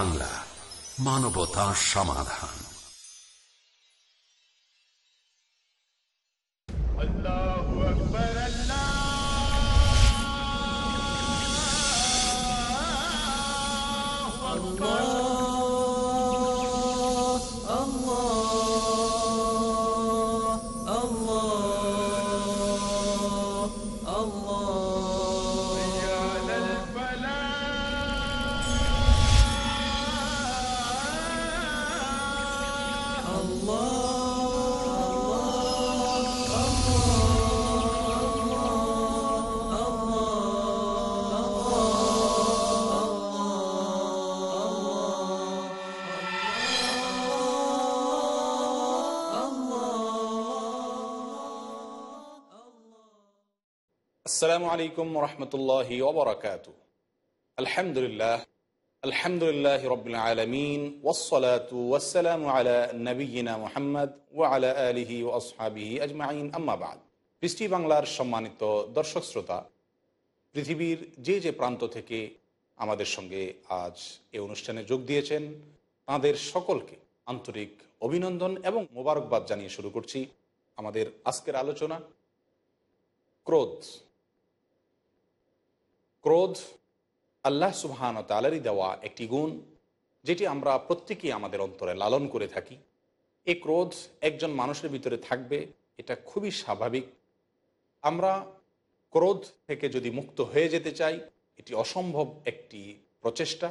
বাংলা মানবতা সমাধান। আলাইকুম রহমতুল্লাহি ওবরাকাত আলহামদুলিল্লাহ আলহামদুলিল্লাহ রবিল আলমিন ওসলাতু ওসালাম আলা মোহাম্মদ ও আলা আলিহি ও আসহাবিহি আজমাইন। আম্মাবাদ বৃষ্টি বাংলার সম্মানিত দর্শক শ্রোতা, পৃথিবীর যে যে প্রান্ত থেকে আমাদের সঙ্গে আজ এ অনুষ্ঠানে যোগ দিয়েছেন, তাঁদের সকলকে আন্তরিক অভিনন্দন এবং মোবারকবাদ জানিয়ে শুরু করছি আমাদের আজকের আলোচনা। ক্রোধ ক্রোধ আল্লাহ সুবহান তালারই দেওয়া একটি গুণ, যেটি আমরা প্রত্যেকেই আমাদের অন্তরে লালন করে থাকি। এই ক্রোধ একজন মানুষের ভিতরে থাকবে, এটা খুবই স্বাভাবিক। আমরা ক্রোধ থেকে যদি মুক্ত হয়ে যেতে চাই, এটি অসম্ভব একটি প্রচেষ্টা।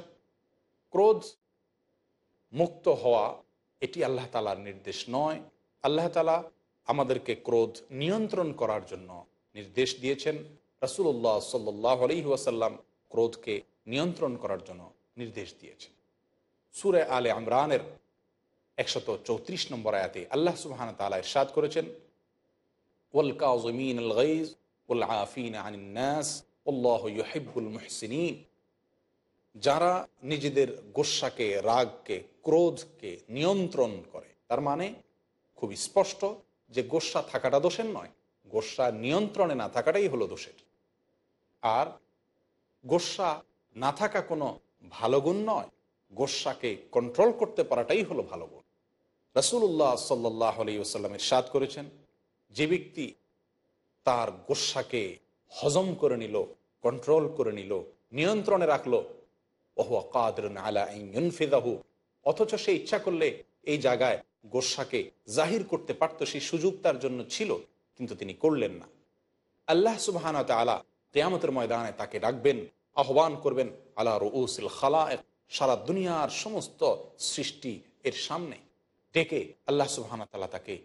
ক্রোধ মুক্ত হওয়া, এটি আল্লাহ তালার নির্দেশ নয়। আল্লাহ তালা আমাদেরকে ক্রোধ নিয়ন্ত্রণ করার জন্য নির্দেশ দিয়েছেন। রাসুল্লাহ সাল্লাহ আলহি ওয়াসাল্লাম ক্রোধকে নিয়ন্ত্রণ করার জন্য নির্দেশ দিয়েছেন। সুরে আলে আমরানের একশত চৌত্রিশ নম্বর আয়াতে আল্লাহ সুবাহান তালা ইরশাদ করেছেন, ওয়াল কাজমিন আল গাইজ যারা নিজেদের গোস্বাকে, রাগকে, ক্রোধকে নিয়ন্ত্রণ করে, তার মানে খুব স্পষ্ট যে গোস্বা থাকাটা দোষের নয়, গোস্বা নিয়ন্ত্রণে না থাকাটাই হলো দোষের। আর গোস্বা না থাকা কোনো ভালো গুণ নয়। গোস্বাকে কন্ট্রোল করতে পারাটাই হলো ভালো গুণ। রসুল্লাহ সাল্লাহ আলাইসাল্লামের সাদ করেছেন, যে ব্যক্তি তার গোস্বাকে হজম করে নিল কন্ট্রোল করে নিল, নিয়ন্ত্রণে রাখল ওহুয়া কাদর আলা অথচ সে ইচ্ছা করলে এই জায়গায় গোস্বাকে জাহির করতে পারত, সেই সুযোগ তার জন্য ছিল, কিন্তু তিনি করলেন না। আল্লাহ সুবাহান আলা তেয়ামতের ময়দানে তাকে ডাকবেন, আহ্বান করবেন আল্লাহ রউসিল খালা সারা দুনিয়ার সমস্ত সৃষ্টি এর সামনে ডেকে আল্লাহ সুবাহান তালা তাকে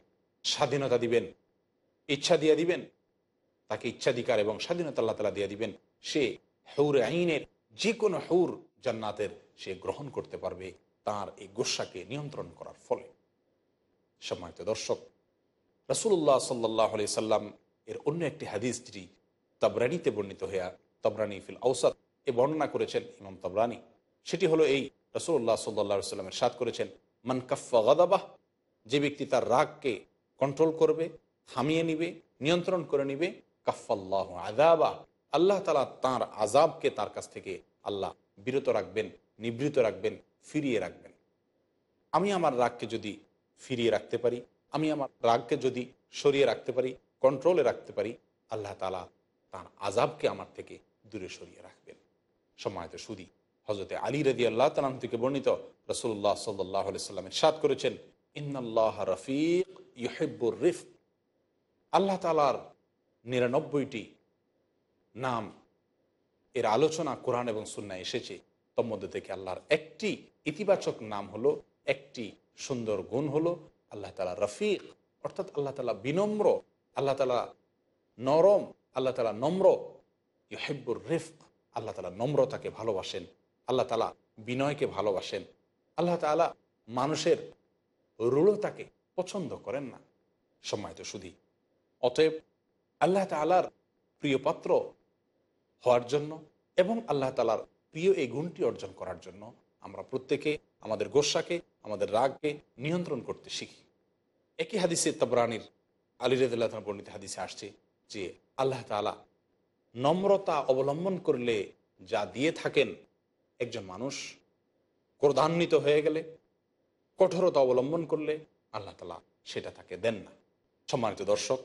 স্বাধীনতা দিবেন, ইচ্ছা দিয়ে দিবেন, তাকে ইচ্ছাধিকার এবং স্বাধীনতা আল্লাহ তালা দিয়ে দিবেন। সে হৌর আইনের যে কোনো হৌর জান্নাতের সে গ্রহণ করতে পারবে, তার এই গোস্বাকে নিয়ন্ত্রণ করার ফলে। সম্মানিত দর্শক রসুল্লাহ সাল্লাহ আলি সাল্লাম এর অন্য একটি হাদিস যেটি তবরানিতে বর্ণিত হইয়া তবরানি ফিল আউসাদ এ বর্ণনা করেছেন ইমাম তবরানি। সেটি হলো এই রসুল্লাহ সাল্লা সাল্লামের সাদ করেছেন, মান কাফা গাদাবাহ যে ব্যক্তি তার রাগকে কন্ট্রোল করবে, থামিয়ে নিবে, নিয়ন্ত্রণ করে নিবে কাফাল্লাহ আদাবা আল্লাহ তালা তাঁর আজাবকে তার কাছ থেকে আল্লাহ বিরত রাখবেন, নিবৃত রাখবেন, ফিরিয়ে রাখবেন। আমি আমার রাগকে যদি ফিরিয়ে রাখতে পারি, আমি আমার রাগকে যদি সরিয়ে রাখতে পারি কন্ট্রোলে রাখতে পারি, আল্লাহ তালা তার আজাবকে আমার থেকে দূরে সরিয়ে রাখবেন। সময়ত সুদী হজরতে আলী রদি আল্লাহ তালাম থেকে বর্ণিত রসুল্লাহ সাল্লাহ সাল্লামের সাদ করেছেন ইন্নআল্লাহ রফিক ইহেব্বুর রিফ আল্লাহ তালার নিরানব্বইটি নাম এর আলোচনা কোরআন এবং সুন্না এসেছে। তোর মধ্যে থেকে আল্লাহর একটি ইতিবাচক নাম হলো, একটি সুন্দর গুণ হলো আল্লাহ তালা রফিক। অর্থাৎ আল্লাহ তালা বিনম্র, আল্লাহ তালা নরম আল্লাহ তালা নম্র। ইহেব্বুর রিফক। আল্লাহ তালা নম্রতাকে ভালোবাসেন। আল্লাহ তালা বিনয়কে ভালোবাসেন। আল্লাহ তালা মানুষের রূঢ়তাকে পছন্দ করেন না। সম্মানিত সুধী, অতএব আল্লাহ তালার প্রিয় পাত্র হওয়ার জন্য এবং আল্লাহ তালার প্রিয় এই গুণটি অর্জন করার জন্য আমরা প্রত্যেকে আমাদের গোস্বাকে, আমাদের রাগকে নিয়ন্ত্রণ করতে শিখি। একই হাদিসে তবরানির আলী বর্ণিত হাদিসে আসছে যে আল্লাহ তালা নম্রতা অবলম্বন করলে যা দিয়ে থাকেন, একজন মানুষ ক্রোধান্বিত হয়ে গেলে, কঠোরতা অবলম্বন করলে আল্লাহ তালা সেটা তাকে দেন না। সম্মানিত দর্শক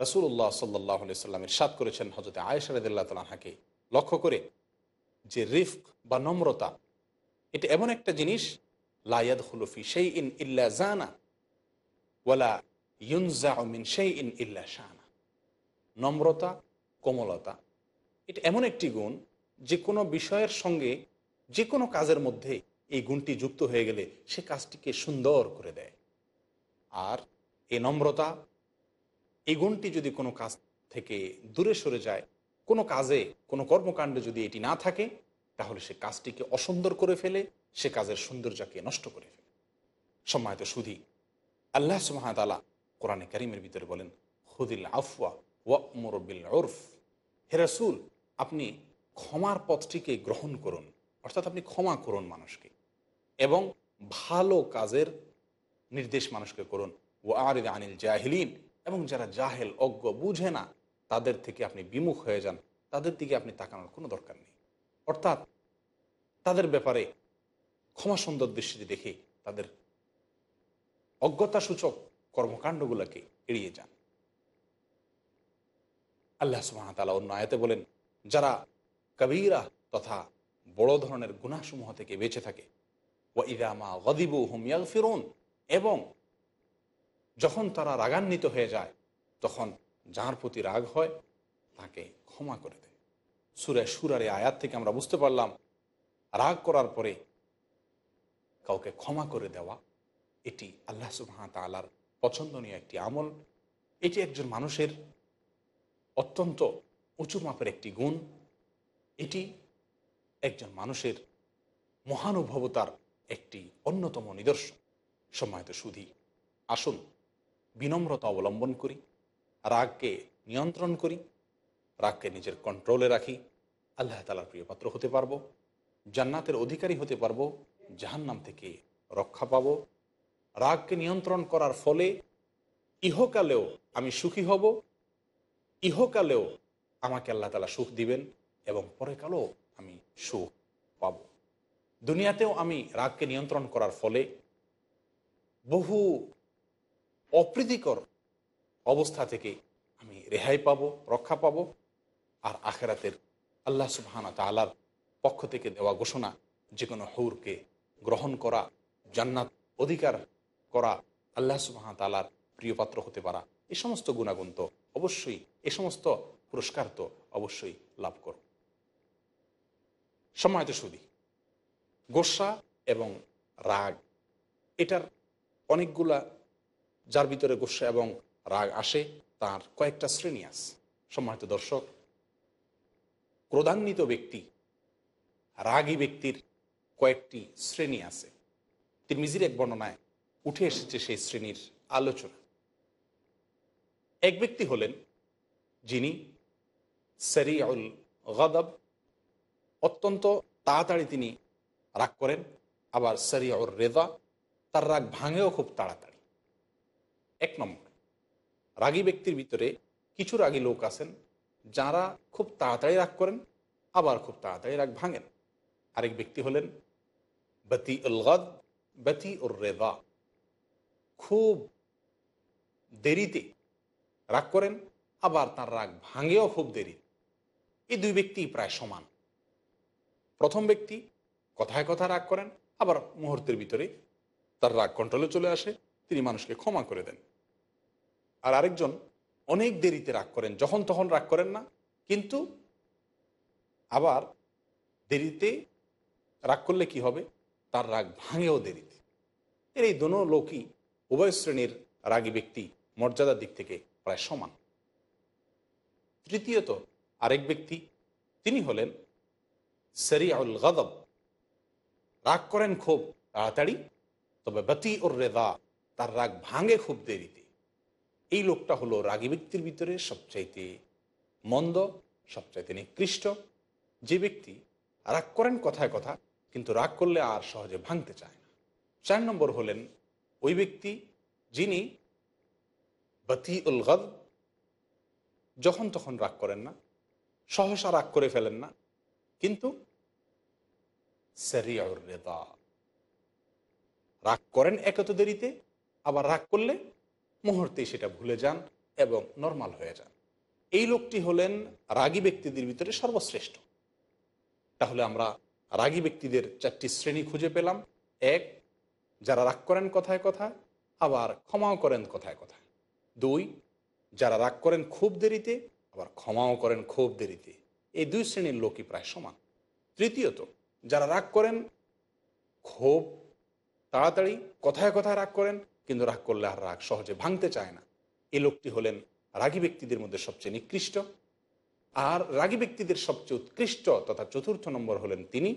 রসুল্লাহ সাল্লাহ সাল্লামের সাত করেছেন হজরত আয়েশারদুল্লাহ তালাহাকে লক্ষ্য করে যে রিফক বা নম্রতা, এটা এমন একটা জিনিস লায়াদ হুলফি সেই ইন ইল্লা জানা ওয়ালা ইউনজা মিন সেই ইন ইল্লা শানা। নম্রতা, কোমলতা। এটা এমন একটি গুণ যে কোনো বিষয়ের সঙ্গে যে কোনো কাজের মধ্যে এই গুণটি যুক্ত হয়ে গেলে সে কাজটিকে সুন্দর করে দেয়। আর এই নম্রতা, এই গুণটি যদি কোনো কাজ থেকে দূরে সরে যায়, কোনো কাজে, কোনো কর্মকাণ্ডে যদি এটি না থাকে, তাহলে সে কাজটিকে অসুন্দর করে ফেলে, সে কাজের সৌন্দর্যকে নষ্ট করে ফেলে। সম্মানিত সুধী, আল্লাহ সুমাতালা কোরআনে করিমের ভিতরে বলেন হুদিল আফওয়া ওয়া মুরবিল ওরফ হেরাসুল আপনি ক্ষমার পথটিকে গ্রহণ করুন, অর্থাৎ আপনি ক্ষমা করুন মানুষকে এবং ভালো কাজের নির্দেশ মানুষকে করুন। ও আরিদ আনিল জাহিলিন, এবং যারা জাহেল, অজ্ঞ বুঝে না, তাদের থেকে আপনি বিমুখ হয়ে যান, তাদের দিকে আপনি তাকানোর কোনো দরকার নেই। অর্থাৎ তাদের ব্যাপারে ক্ষমা সুন্দর দৃষ্টিতে দেখে তাদের অজ্ঞতাসূচক কর্মকাণ্ডগুলোকে এড়িয়ে যান। আল্লাহ সুহামতাল্লাহ অন্য আয়াতে বলেন, যারা কবিরা তথা বড় ধরনের গুণাসমূহ থেকে বেঁচে থাকে ও ইদামা গদিবু হুমিয়াল ফিরুন এবং যখন তারা রাগান্বিত হয়ে যায়, তখন যার প্রতি রাগ হয়, তাকে ক্ষমা করে দেয়। সুরে সুরারে আয়াত থেকে আমরা বুঝতে পারলাম, রাগ করার পরে কাউকে ক্ষমা করে দেওয়া, এটি আল্লাহ সুবাহ তালার পছন্দনীয় একটি আমল। এটি একজন মানুষের অত্যন্ত উঁচু মাপের একটি গুণ। এটি একজন মানুষের মহানুভবতার একটি অন্যতম নিদর্শন। সময়ত সুধী, আসুন বিনম্রতা অবলম্বন করি, রাগকে নিয়ন্ত্রণ করি, রাগকে নিজের কন্ট্রোলে রাখি। আল্লাহ তালার প্রিয়পাত্র হতে পারব, জান্নাতের অধিকারী হতে পারব পারব, জাহান্নাম থেকে রক্ষা পাব। রাগকে নিয়ন্ত্রণ করার ফলে ইহকালেও আমি সুখী হব ইহকালেও আমাকে আল্লাহ তালা সুখ দিবেন এবং পরেকালেও আমি সুখ পাব। দুনিয়াতেও আমি রাগকে নিয়ন্ত্রণ করার ফলে বহু অপ্রীতিকর অবস্থা থেকে আমি রেহাই পাবো, রক্ষা পাব আর আখেরাতের আল্লাহ সুবাহানা তালার পক্ষ থেকে দেওয়া ঘোষণা যে কোনো হৌরকে গ্রহণ করা, জান্নাত অধিকার করা, আল্লাহ সুবাহা তালার প্রিয়পাত্র হতে পারা এই সমস্ত গুণাগুণ তো অবশ্যই এ সমস্ত পুরস্কার তো অবশ্যই লাভ কর। সময়ত সুদী গোসা এবং রাগ, এটার অনেকগুলা, যার ভিতরে গোসা এবং রাগ আসে, তার কয়েকটা শ্রেণি আছে। সম্মানিত দর্শক, ক্রোধান্বিত ব্যক্তি, রাগী ব্যক্তির কয়েকটি শ্রেণি আছে। তিরমিজির এক বর্ণনায় উঠে এসেছে সেই শ্রেণির আলোচনা। এক ব্যক্তি হলেন যিনি সেরিউল গদব, অত্যন্ত তাড়াতাড়ি তিনি রাগ করেন, আবার সেরিউর রেদা তার রাগ ভাঙেও খুব তাড়াতাড়ি। এক নম্বর, রাগী ব্যক্তির ভিতরে কিছু রাগী লোক আছেন যারা খুব তাড়াতাড়ি রাগ করেন, আবার খুব তাড়াতাড়ি রাগ ভাঙেন। আরেক ব্যক্তি হলেন বতি উল গদ বতি উর রেদা খুব দেরিতে রাগ করেন, আবার তার রাগ ভাঙেও খুব দেরি। এই দুই ব্যক্তি প্রায় সমান। প্রথম ব্যক্তি কথায় কথা রাগ করেন, আবার মুহূর্তের ভিতরে তার রাগ কন্ট্রোলে চলে আসে, তিনি মানুষকে ক্ষমা করে দেন। আর আরেকজন অনেক দেরিতে রাগ করেন, যখন তখন রাগ করেন না, কিন্তু আবার দেরিতে রাগ করলে কি হবে? তার রাগ ভাঙেও দেরিতে। এর এই দোনো লোকই উভয় শ্রেণির রাগী ব্যক্তি মর্যাদার দিক থেকে প্রায় সমান। তৃতীয়ত, আরেক ব্যক্তি, তিনি হলেন সেরিয়াউল গদব। রাগ করেন খুব তাড়াতাড়ি, তবে বাতি ওর রেদা, তার রাগ ভাঙে খুব দেরিতে। এই লোকটা হলো রাগী ব্যক্তির ভিতরে সবচাইতে মন্দ, সবচাইতে নিকৃষ্ট। যে ব্যক্তি রাগ করেন কথায় কথা, কিন্তু রাগ করলে আর সহজে ভাঙতে চায় না। চার নম্বর হলেন ওই ব্যক্তি যিনি বাতি উল গদ যখন তখন রাগ করেন না, সহসা রাগ করে ফেলেন না, কিন্তু রেদা। রাগ করেন একত দেরিতে, আবার রাগ করলে মুহূর্তেই সেটা ভুলে যান এবং নর্মাল হয়ে যান। এই লোকটি হলেন রাগী ব্যক্তিদের ভিতরে সর্বশ্রেষ্ঠ। তাহলে আমরা রাগী ব্যক্তিদের চারটি শ্রেণি খুঁজে পেলাম। এক, যারা রাগ করেন কথায় কথায়, আবার ক্ষমাও করেন কথায় কথায়। দুই, যারা রাগ করেন খুব দেরিতে, আবার ক্ষমাও করেন খুব দেরিতে। এই দুই শ্রেণির লোকই প্রায় সমান। তৃতীয়ত, যারা রাগ করেন খুব তাড়াতাড়ি, কথায় কথায় রাগ করেন, কিন্তু রাগ করলে আর রাগ সহজে ভাঙতে চায় না। এ লোকটি হলেন রাগী ব্যক্তিদের মধ্যে সবচেয়ে নিকৃষ্ট। আর রাগী ব্যক্তিদের সবচেয়ে উৎকৃষ্ট তথা চতুর্থ নম্বর হলেন তিনি,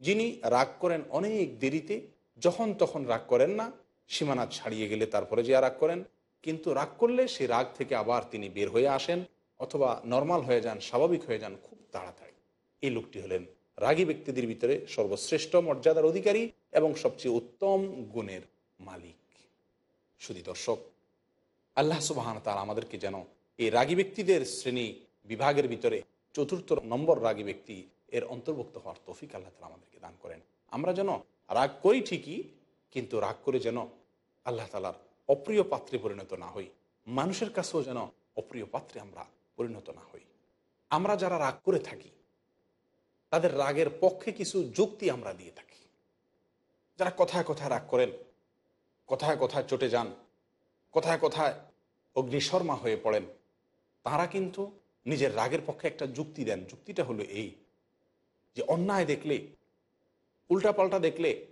যিনি রাগ করেন অনেক দেরিতে, যখন তখন রাগ করেন না, সীমানা ছাড়িয়ে গেলে তারপরে যে রাগ করেন কিন্তু রাগ করলে সেই রাগ থেকে আবার তিনি বের হয়ে আসেন অথবা নর্মাল হয়ে যান, স্বাভাবিক হয়ে যান খুব তাড়াতাড়ি। এই লোকটি হলেন রাগী ব্যক্তিদের ভিতরে সর্বশ্রেষ্ঠ মর্যাদার অধিকারী এবং সবচেয়ে উত্তম গুণের মালিক। শুধু দর্শক, আল্লাহ সুবাহান তারা আমাদেরকে যেন এই রাগী ব্যক্তিদের শ্রেণি বিভাগের ভিতরে চতুর্থ নম্বর রাগী ব্যক্তি এর অন্তর্ভুক্ত হওয়ার তৌফিক আল্লাহ তালা আমাদেরকে দান করেন। আমরা যেন রাগ করি ঠিকই, কিন্তু রাগ করে যেন আল্লাহ তালার অপ্রিয় পাত্রে পরিণত না হই। মানুষের কাছেও যেন অপ্রিয় পাত্রে আমরা পরিণত না হই। আমরা যারা রাগ করে থাকি, তাদের রাগের পক্ষে কিছু যুক্তি আমরা দিয়ে থাকি। যারা কথায় কথায় রাগ করেন, কথায় কথায় চটে যান, কথায় কথায় অগ্নিশর্মা হয়ে পড়েন, তারা কিন্তু নিজের রাগের পক্ষে একটা যুক্তি দেন। যুক্তিটা হলো এই যে, অন্যায় দেখলে, উল্টাপাল্টা দেখলে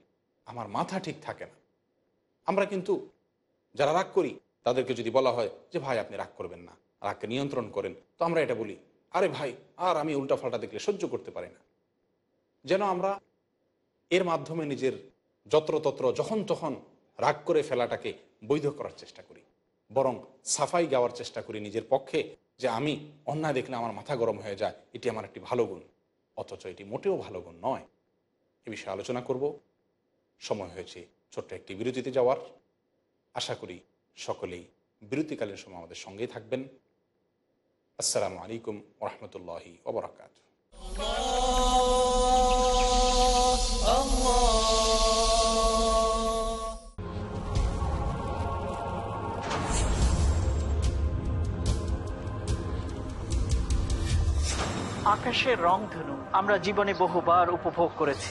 আমার মাথা ঠিক থাকে না। আমরা কিন্তু যারা রাগ করি, তাদেরকে যদি বলা হয় যে, ভাই, আপনি রাগ করবেন না, রাগকে নিয়ন্ত্রণ করেন। তো আমরা এটা বলি, আরে ভাই, আর আমি উল্টাপাল্টা দেখলে সহ্য করতে পারি না। যেন আমরা এর মাধ্যমে নিজের যত্রতত্র, যখন তখন রাগ করে ফেলাটাকে বৈধ করার চেষ্টা করি। বরং সাফাই গাওয়ার চেষ্টা করি নিজের পক্ষে যে, আমি অন্যায় দেখলে আমার মাথা গরম হয়ে যায়, এটি আমার একটি ভালো গুণ, অথচ এটি মোটেও ভালো গুণ নয়। এ বিষয়ে আলোচনা করব। সময় হয়েছে ছোট্ট একটি বিরতিতে যাওয়ার। আশা করি সকলেই বিরতিকালীন সময় আমাদের সঙ্গেই থাকবেন। আসসালামু আলাইকুম ওরহমতুল্লাহি ওবরাকাত। আকাশের রংধনু আমরা জীবনে বহুবার উপভোগ করেছি।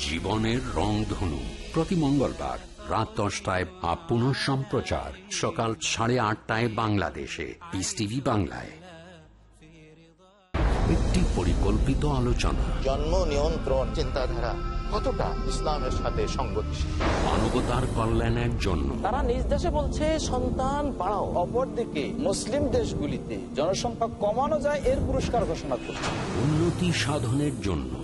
জীবনের রংধনু প্রতি মঙ্গলবার রাত দশটায় বা পুনঃ সম্প্রচার সকাল সাড়ে আটটায় বাংলাদেশে। পিস টিভি বাংলায়। একটি পরিকল্পিত আলোচনা। জন্ম নিয়ন্ত্রণ চিন্তাধারা কতটা ইসলামের সাথে সঙ্গতিশীল মানবতার কল্যাণের জন্য। তারা নিজ দেশে বলছে সন্তান বাড়াও। অপরদিকে মুসলিম দেশগুলিতে জনসংখ্যা কমানো যায় এর পুরস্কার ঘোষণা করছে। উন্নতি সাধনের জন্য।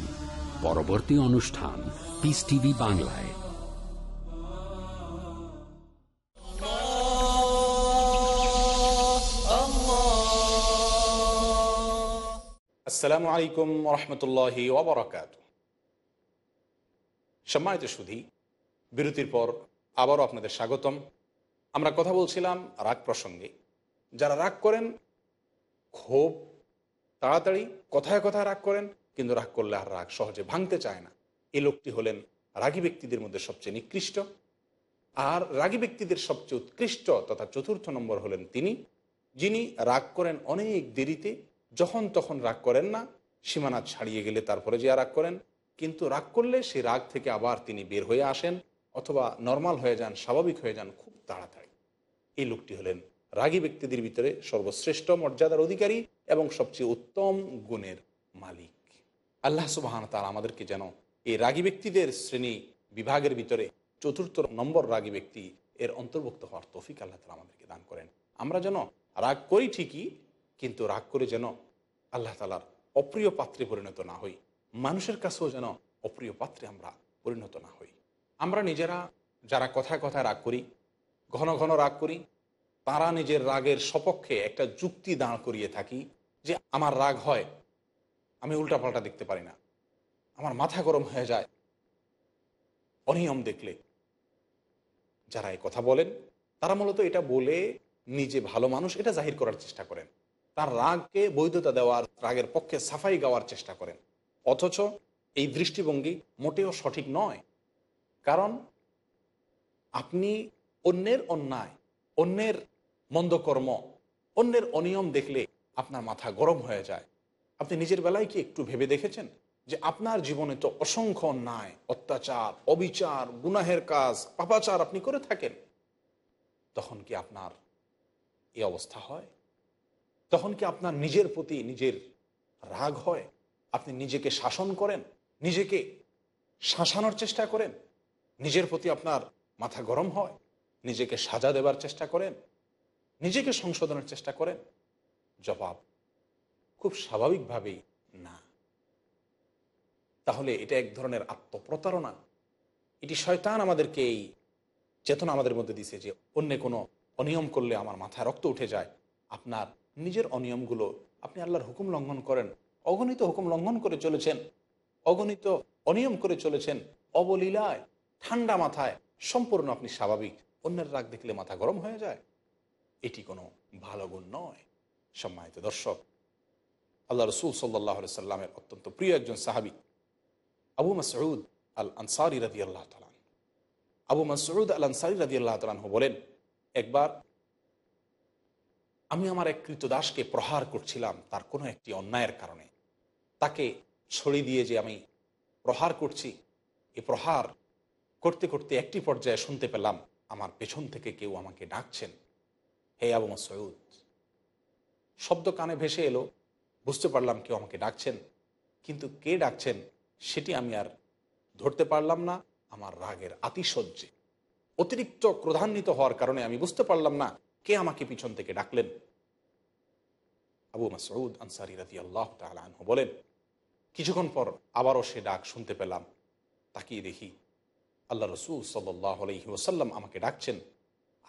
পরবর্তী অনুষ্ঠান পিস টিভি বাংলায়। আসসালামু আলাইকুম রহমতুল্লাহি সম্মানিত সুধী, বিরতির পর আবারও আপনাদের স্বাগতম। আমরা কথা বলছিলাম রাগ প্রসঙ্গে। যারা রাগ করেন, খুব তাড়াতাড়ি কথায় কথায় রাগ করেন কিন্তু রাগ করলে আর রাগ সহজে ভাঙতে চায় না। এ লোকটি হলেন রাগী ব্যক্তিদের মধ্যে সবচেয়ে নিকৃষ্ট। আর রাগী ব্যক্তিদের সবচেয়ে উৎকৃষ্ট তথা চতুর্থ নম্বর হলেন তিনি, যিনি রাগ করেন অনেক দেরিতে, যখন তখন রাগ করেন না, সীমানা ছাড়িয়ে গেলে তারপরে যে রাগ করেন। কিন্তু রাগ করলে সেই রাগ থেকে আবার তিনি বের হয়ে আসেন অথবা নর্মাল হয়ে যান, স্বাভাবিক হয়ে যান খুব তাড়াতাড়ি। এই লোকটি হলেন রাগী ব্যক্তিদের ভিতরে সর্বশ্রেষ্ঠ মর্যাদার অধিকারী এবং সবচেয়ে উত্তম গুণের মালিক। আল্লাহ সুবাহান তার আমাদেরকে যেন এই রাগী ব্যক্তিদের শ্রেণি বিভাগের ভিতরে চতুর্থ নম্বর রাগী ব্যক্তি এর অন্তর্ভুক্ত হওয়ার তৌফিক আল্লাহ তালা আমাদেরকে দান করেন। আমরা যেন রাগ করি ঠিকই, কিন্তু রাগ করে যেন আল্লাহ তালার অপ্রিয় পাত্রে পরিণত না হই। মানুষের কাছেও যেন অপ্রিয় পাত্রে আমরা পরিণত না হই। আমরা নিজেরা যারা কথায় কথায় রাগ করি, ঘন ঘন রাগ করি, তারা নিজের রাগের সপক্ষে একটা যুক্তি দাঁড় করিয়ে থাকি যে আমার রাগ হয় আমি উল্টাপাল্টা দেখতে পারি না। আমার মাথা গরম হয়ে যায়। অনিয়ম দেখলে। যারা এই কথা বলেন, তারা মূলত এটা বলে নিজে ভালো মানুষ, এটা জাহির করার চেষ্টা করেন। তার রাগকে বৈধতা দেওয়ার, রাগের পক্ষে সাফাই গাওয়ার চেষ্টা করেন। অথচ এই দৃষ্টিভঙ্গি মোটেও সঠিক নয়। কারণ আপনি অন্যের অন্যায়, অন্যের মন্দকর্ম, অন্যের অনিয়ম দেখলে আপনার মাথা গরম হয়ে যায়। আপনি নিজের বেলায় কি একটু ভেবে দেখেছেন যে আপনার জীবনে তো অসংখ্য অন্যায়, অত্যাচার, অবিচার, গুনাহের কাজ, পাপাচার আপনি করে থাকেন? তখন কি আপনার এই অবস্থা হয়? তখন কি আপনার নিজের প্রতি নিজের রাগ হয়? আপনি নিজেকে শাসন করেন? নিজেকে শাসানোর চেষ্টা করেন? নিজের প্রতি আপনার মাথা গরম হয়? নিজেকে সাজা দেবার চেষ্টা করেন? নিজেকে সংশোধনের চেষ্টা করেন? জবাব খুব স্বাভাবিকভাবেই না। তাহলে এটা এক ধরনের আত্মপ্রতারণা? এটি শয়তান আমাদেরকে এই চেতনা আমাদের মধ্যে দিছে যে অন্য কোনো অনিয়ম করলে আমার মাথায় রক্ত উঠে যায়। আপনার নিজের অনিয়মগুলো আপনি আল্লাহর হুকুম লঙ্ঘন করেন, অগণিত হুকুম লঙ্ঘন করে চলেছেন, অগণিত অনিয়ম করে চলেছেন, অবলীলায়, ঠান্ডা মাথায়, সম্পূর্ণ আপনি স্বাভাবিক, অন্যের রাগ দেখলে মাথা গরম হয়ে যায়। এটি কোনো ভালো গুণ নয়, সম্মানিত দর্শক। আল্লাহ রসুল সাল্লাহ সাল্লামের অত্যন্ত প্রিয় একজন সাহাবি আবু মাসউদ আল আনসারি রাদি আল্লাহ তালান আবু মাসউদ আল আনসারি রাদি আল্লাহ তালানহ বলেন, একবার আমি আমার এক কৃতদাসকে প্রহার করছিলাম তার কোনো একটি অন্যায়ের কারণে। তাকে ছড়ি দিয়ে যে আমি প্রহার করছি, এ প্রহার করতে করতে একটি পর্যায়ে শুনতে পেলাম, আমার পেছন থেকে কেউ আমাকে ডাকছেন। হে আবু মাসউদ, শব্দ কানে ভেসে এলো বুঝতে পারলাম কেউ আমাকে ডাকছেন, কিন্তু কে ডাকছেন সেটি আমি আর ধরতে পারলাম না। আমার রাগের আতিশয্যে, অতিরিক্ত ক্রধান্বিত হওয়ার কারণে আমি বুঝতে পারলাম না কে আমাকে পিছন থেকে ডাকলেন। আবু মাসউদ আনসারি রাতি আল্লাহ তালহ বলেন, কিছুক্ষণ পর আবারও সে ডাক শুনতে পেলাম। তাকিয়ে দেখি আল্লাহ রসুল সাল্লাহ আলহি ওসাল্লাম আমাকে ডাকছেন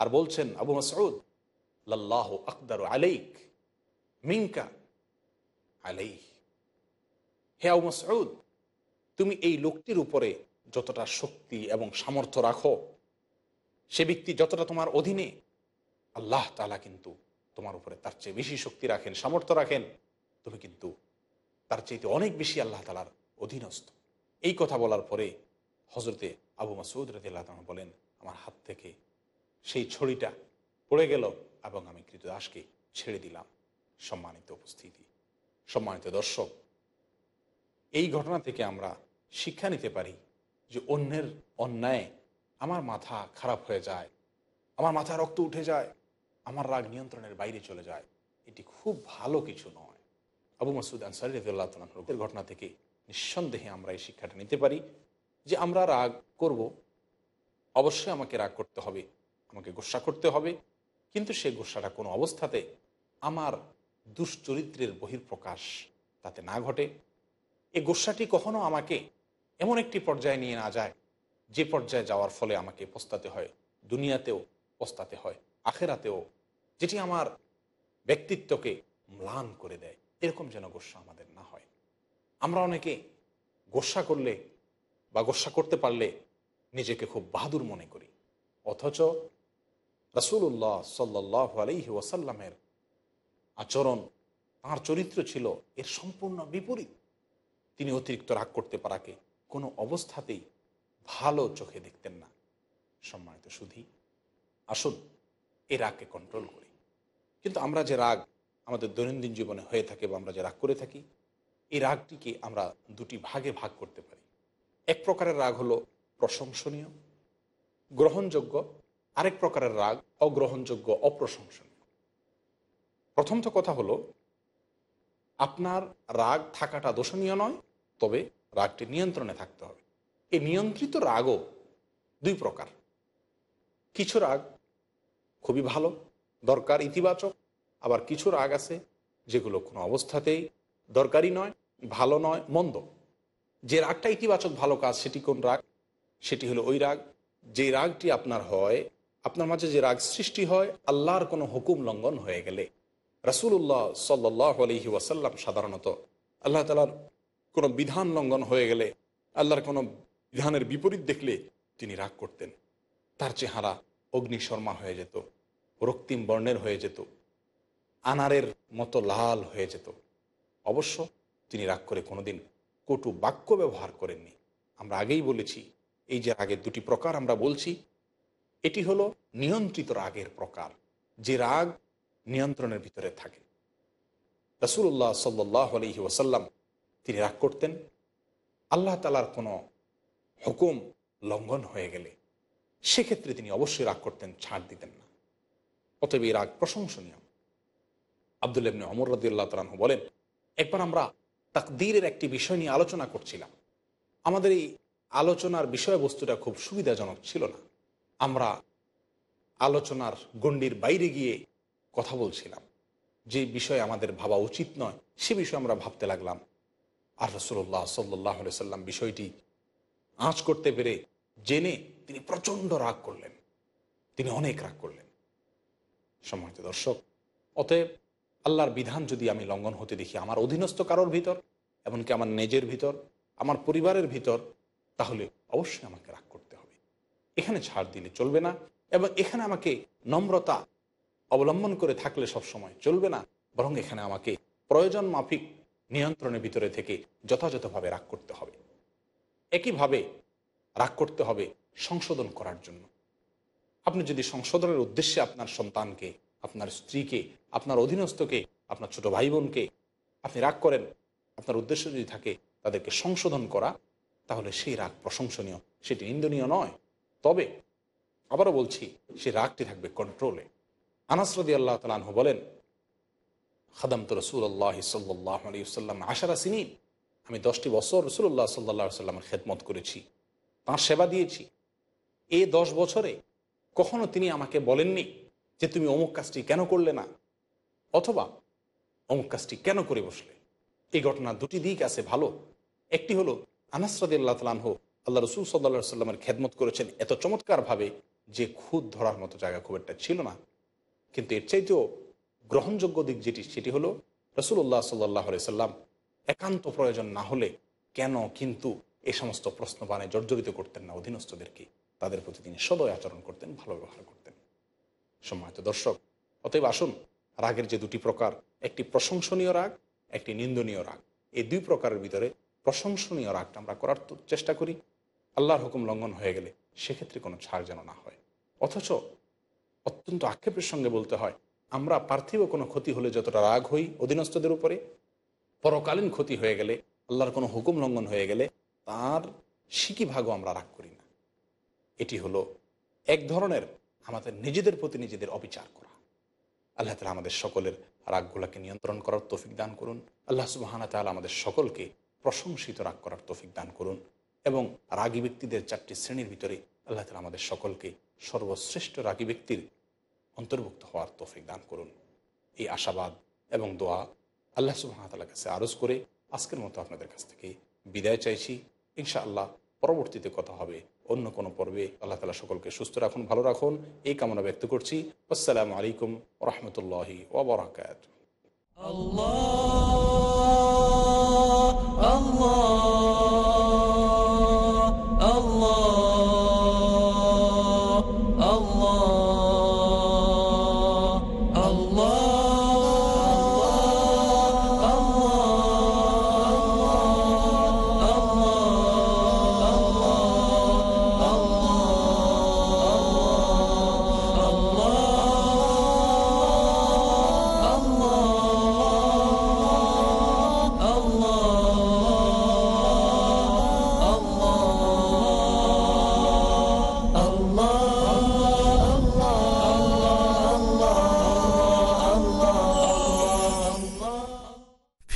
আর বলছেন, আবু মাসউদ, লাল্লাহ আকদার আলাইক মিঙ্কা আলাই হে মাসউদ, তুমি এই লোকটির উপরে যতটা শক্তি এবং সামর্থ্য রাখো, সে ব্যক্তি যতটা তোমার অধীনে, আল্লাহ তালা কিন্তু তোমার উপরে তার চেয়ে বেশি শক্তি রাখেন, সামর্থ্য রাখেন। তুমি কিন্তু তার চাইতে অনেক বেশি আল্লাহ তালার অধীনস্থ। এই কথা বলার পরে হজরতে আবু মাসুদ রাজিল্লাহ বলেন, আমার হাত থেকে সেই ছড়িটা পড়ে গেল এবং আমি কৃতদাসকে ছেড়ে দিলাম। সম্মানিত উপস্থিতি। সম্মানিত দর্শক, এই ঘটনা থেকে আমরা শিক্ষা নিতে পারি যে অন্যের অন্যায় আমার মাথা খারাপ হয়ে যায়, আমার মাথায় রক্ত উঠে যায়, আমার রাগ নিয়ন্ত্রণের বাইরে চলে যায়। এটি খুব ভালো কিছু নয়। আবু মাসুদ আনসারি রদুল্লাহ তালের ঘটনা থেকে নিঃসন্দেহে আমরা এই শিক্ষাটা নিতে পারি যে আমরা রাগ করব, অবশ্যই আমাকে রাগ করতে হবে, আমাকে গোসা করতে হবে, কিন্তু সে গোসাটা কোনো অবস্থাতে আমার দুশ্চরিত্রের বহির্প্রকাশ তাতে না ঘটে। এ গোসাটি কখনো আমাকে এমন একটি পর্যায়ে নিয়ে না যায়, যে পর্যায়ে যাওয়ার ফলে আমাকে পস্তাতে হয়, দুনিয়াতেও পস্তাতে হয়, আখেরাতেও, যেটি আমার ব্যক্তিত্বকে ম্লান করে দেয়। এরকম যেন গোসা আমাদের না হয়। আমরা অনেকে গোসা করলে বা গোসা করতে পারলে নিজেকে খুব বাহাদুর মনে করি। অথচ রসুল্লাহ সাল্লাহ আলহি ওয়াসাল্লামের আচরণ তাঁর চরিত্র ছিল এর সম্পূর্ণ বিপরীত। তিনি অতিরিক্ত রাগ করতে পারাকে কোনো অবস্থাতেই ভালো চোখে দেখতেন না। সম্মানিত শুধু আসুন এই রাগকে কন্ট্রোল করি। কিন্তু আমরা যে রাগ আমাদের দৈনন্দিন জীবনে হয়ে থাকে বা আমরা যে রাগ করে থাকি, এই রাগটিকে আমরা দুটি ভাগে ভাগ করতে পারি। এক প্রকারের রাগ হলো প্রশংসনীয়, গ্রহণযোগ্য, আরেক প্রকারের রাগ অগ্রহণযোগ্য, অপ্রশংসনীয়। প্রথম তো কথা হলো, আপনার রাগ থাকাটা দোষণীয় নয়, তবে রাগটি নিয়ন্ত্রণে থাকতে হবে। এই নিয়ন্ত্রিত রাগও দুই প্রকার। কিছু রাগ খুবই ভালো, দরকার ইতিবাচক, আবার কিছু রাগ আছে যেগুলো কোনো অবস্থাতেই দরকারি নয়, ভালো নয়, মন্দ। যে রাগটা ইতিবাচক ভালো কাজ, সেটি কোন রাগ? সেটি হলো ওই রাগ। যে রাগটি আপনার হয়, আপনার মাঝে যে রাগ সৃষ্টি হয়, আল্লাহর কোনো হুকুম লঙ্ঘন হয়ে গেলে রাসুল্লাহ সাল্লাহ আলহি ওয়াসাল্লাম সাধারণত আল্লাহ তালার কোনো বিধান লঙ্ঘন হয়ে গেলে, আল্লাহর কোনো বিধানের বিপরীত দেখলে তিনি রাগ করতেন। তার চেহারা অগ্নিশর্মা হয়ে যেত, রক্তিম বর্ণের হয়ে যেত, আনারের মতো লাল হয়ে যেত। অবশ্য তিনি রাগ করে কোনোদিন কটু বাক্য ব্যবহার করেননি। আমরা আগেই বলেছি, এই যে রাগের দুটি প্রকার আমরা বলছি, এটি হলো নিয়ন্ত্রিত রাগের প্রকার। যে রাগ নিয়ন্ত্রণের ভিতরে থাকে। রসুল্লাহ সাল্লাহ আলহি ওসাল্লাম তিনি রাগ করতেন। আল্লাহ তালার কোনো হুকুম লঙ্ঘন হয়ে গেলে সেক্ষেত্রে তিনি অবশ্যই রাগ করতেন, ছাড় দিতেন না। অতএব এই রাগ প্রশংসনীয়। আবদুল্লাবনে অমর রদুল্লাহ তালাহ বলেন, একবার আমরা তাকদীরের একটি বিষয় নিয়ে আলোচনা করছিলাম। আমাদের এই আলোচনার বিষয়বস্তুটা খুব সুবিধাজনক ছিল না। আমরা আলোচনার গণ্ডির বাইরে গিয়ে কথা বলছিলাম। যে বিষয়ে আমাদের ভাবা উচিত নয়, সে বিষয়ে আমরা ভাবতে লাগলাম। আর রসুল্লাহ সাল্লাহ সাল্লাম বিষয়টি আঁচ করতে পেরে জেনে তিনি প্রচণ্ড রাগ করলেন। তিনি অনেক রাগ করলেন। সম্মানিত দর্শক, অতএব আল্লাহর বিধান যদি আমি লঙ্ঘন হতে দেখি আমার অধীনস্থ কারোর ভিতর, এমনকি আমার নিজের ভিতর, আমার পরিবারের ভিতর, তাহলে অবশ্যই আমাকে রাগ করতে হবে। এখানে ছাড় দিলে চলবে না এবং এখানে আমাকে নম্রতা অবলম্বন করে থাকলে সব সময় চলবে না। বরং এখানে আমাকে প্রয়োজন মাফিক নিয়ন্ত্রণের ভিতরে থেকে যথাযথভাবে রাগ করতে হবে। একইভাবে রাগ করতে হবে সংশোধন করার জন্য। আপনি যদি সংশোধনের উদ্দেশ্যে আপনার সন্তানকে, আপনার স্ত্রীকে, আপনার অধীনস্থকে, আপনার ছোট ভাই বোনকে আপনি রাগ করেন, আপনার উদ্দেশ্য যদি থাকে তাদেরকে সংশোধন করা, তাহলে সেই রাগ প্রশংসনীয়, সেটি নিন্দনীয় নয়। তবে আবারও বলছি, সেই রাগটি থাকবে কন্ট্রোলে আনাসরদি আল্লাহ তালাহ বলেন খাদাম তো রসুল আল্লাহ সাল্লাহ আলী সাল্লাম আশারা সিনি আমি দশটি বছর রসুল্লাহ সাল্লাহ সাল্লামের খেদমত করেছি, তাঁর সেবা দিয়েছি। এই দশ বছরে কখনো তিনি আমাকে বলেননি যে তুমি অমুক কাজটি কেন করলে না, অথবা অমুক কাজটি কেন করে বসলে? এই ঘটনার দুটি দিক আছে ভালো। একটি হলো আনাসরাদ আল্লাহ তালাহ আল্লাহ রসুল সাল্লা সাল্লামের খেদমত করেছেন এত চমৎকারভাবে যে খুদ ধরার মতো জায়গা খুব একটা ছিল না। কিন্তু এর চাইতেও গ্রহণযোগ্য দিক যেটি, সেটি হলো রসুল্লাহ সাল্লাহ সাল্লাম একান্ত প্রয়োজন না হলে কেন কিন্তু এ সমস্ত প্রশ্ন প্রশ্নবানে জর্জরিত করতেন না, অধীনস্থদেরকে। তাদের প্রতি তিনি সদয় আচরণ করতেন, ভালো ব্যবহার করতেন। সম্মানিত দর্শক, অতএব আসুন, রাগের যে দুটি প্রকার, একটি প্রশংসনীয় রাগ, একটি নিন্দনীয় রাগ। এই দুই প্রকারের ভিতরে প্রশংসনীয় রাগটা আমরা করার চেষ্টা করি। আল্লাহর হুকুম লঙ্ঘন হয়ে গেলে সেক্ষেত্রে কোনো ছাড় যেন না হয়। অথচ অত্যন্ত আক্ষেপের সঙ্গে বলতে হয়, আমরা পার্থিব কোনো ক্ষতি হলে যতটা রাগ হই অধীনস্থদের উপরে, পরকালীন ক্ষতি হয়ে গেলে, আল্লাহর কোনো হুকুম লঙ্ঘন হয়ে গেলে, তার সিকি ভাগও আমরা রাগ করি না। এটি হলো এক ধরনের আমাদের নিজেদের প্রতি নিজেদের অবিচার করা। আল্লাহ তালা আমাদের সকলের রাগগুলাকে নিয়ন্ত্রণ করার তৌফিক দান করুন। আল্লাহ সুবাহানা তালা আমাদের সকলকে প্রশংসিত রাগ করার তৌফিক দান করুন এবং রাগী ব্যক্তিদের চারটি শ্রেণির ভিতরে আল্লাহ তালা আমাদের সকলকে সর্বশ্রেষ্ঠ রাগী ব্যক্তির অন্তর্ভুক্ত হওয়ার তৌফিক দান করুন। এই আশাবাদ এবং দোয়া আল্লাহ সুবাহতাল্লাহ কাছে আরজ করে আজকের মতো আপনাদের কাছ থেকে বিদায় চাইছি। ইনশাআল্লাহ পরবর্তীতে কথা হবে অন্য কোনো পর্বে। আল্লাহ তালা সকলকে সুস্থ রাখুন, ভালো রাখুন। এই কামনা ব্যক্ত করছি। আসসালামু আলাইকুম রহমতুল্লাহি ওবরাকাত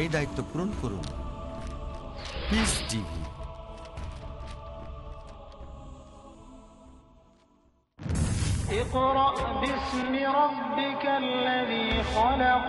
এই দায়িত্ব পূরণ করুন পিস টিভি اقرأ باسم ربك الذي خلق